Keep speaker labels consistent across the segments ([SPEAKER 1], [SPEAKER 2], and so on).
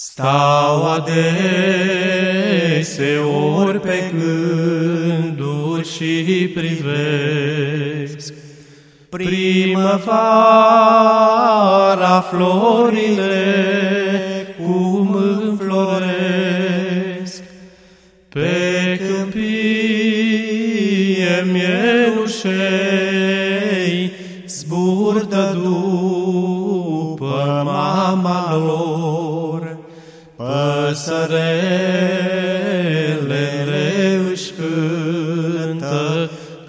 [SPEAKER 1] Stau adeseori pe gânduri și privesc. Primăvara florile cum înfloresc. Pe câmpie mielușei zburdă după mama lor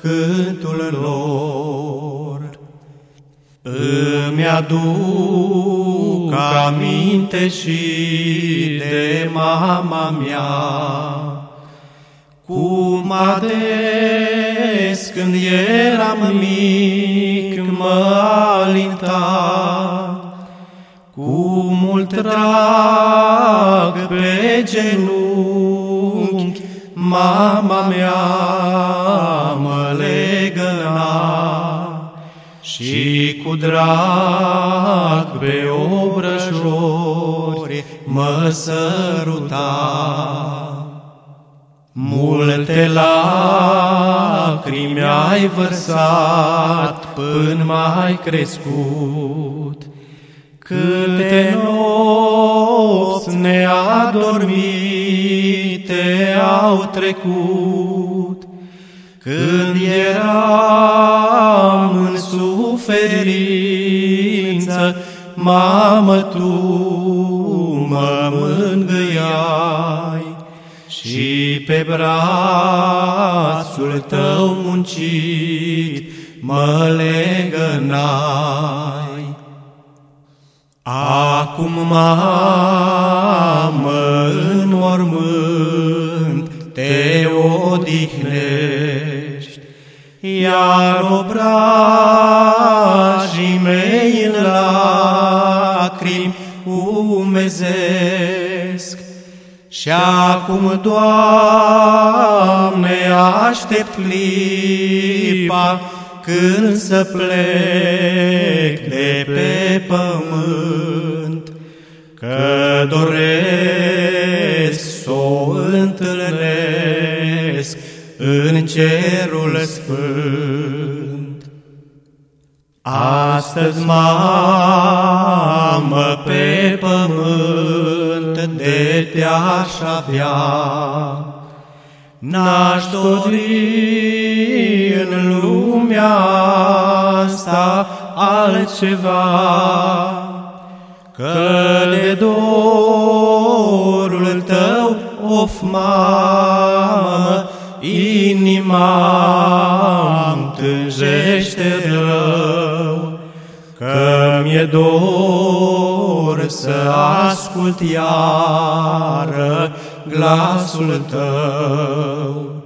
[SPEAKER 1] cântul lor. Îmi aduc aminte și de mama mea, cum ades când eram mic mă alinta, cu mult drag pe genunchi, mama mea și cu drag pe obrăjori mă săruta. Multe lacrimi ai vărsat până mai crescut, Câte nopți neadormite au trecut, Când eram în suferință, Mamă, Tu mă mângâiai și pe brațul Tău muncit mă legănai. Acum, mamă, în mormânt te odihnești, iar obrajii mei în lacrimi umezesc. Și acum, Doamne, aștept clipa când să plec de pe pământ, că doresc să o întâlnesc în cerul sfânt. Astăzi, mamă, pe pământ de te-aș avea, N-aș dori în lumea asta altceva, că de dorul tău, of mamă, inima tânjește de rău, că mi-e dor să ascult iară glasul tău.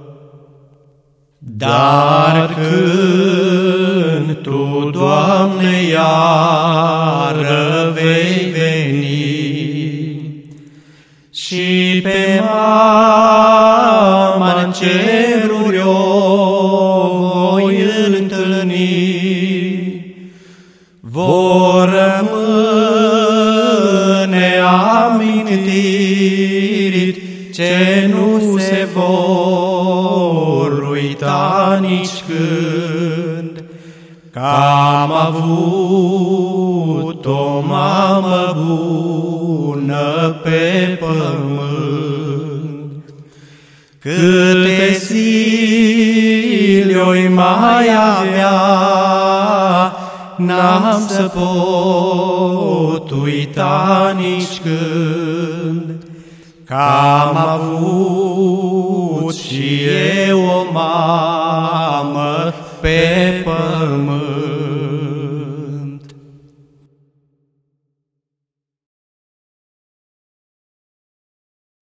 [SPEAKER 1] Dar când Tu, Doamne, iară vei veni și pe mama în ceruri o voi întâlni, vor rămâne amintiri ce nu se vor uita nici când, că am avut o mamă bună pe pământ. Câte zile oi mai avea, n-am să pot uita nici când, că am avut și eu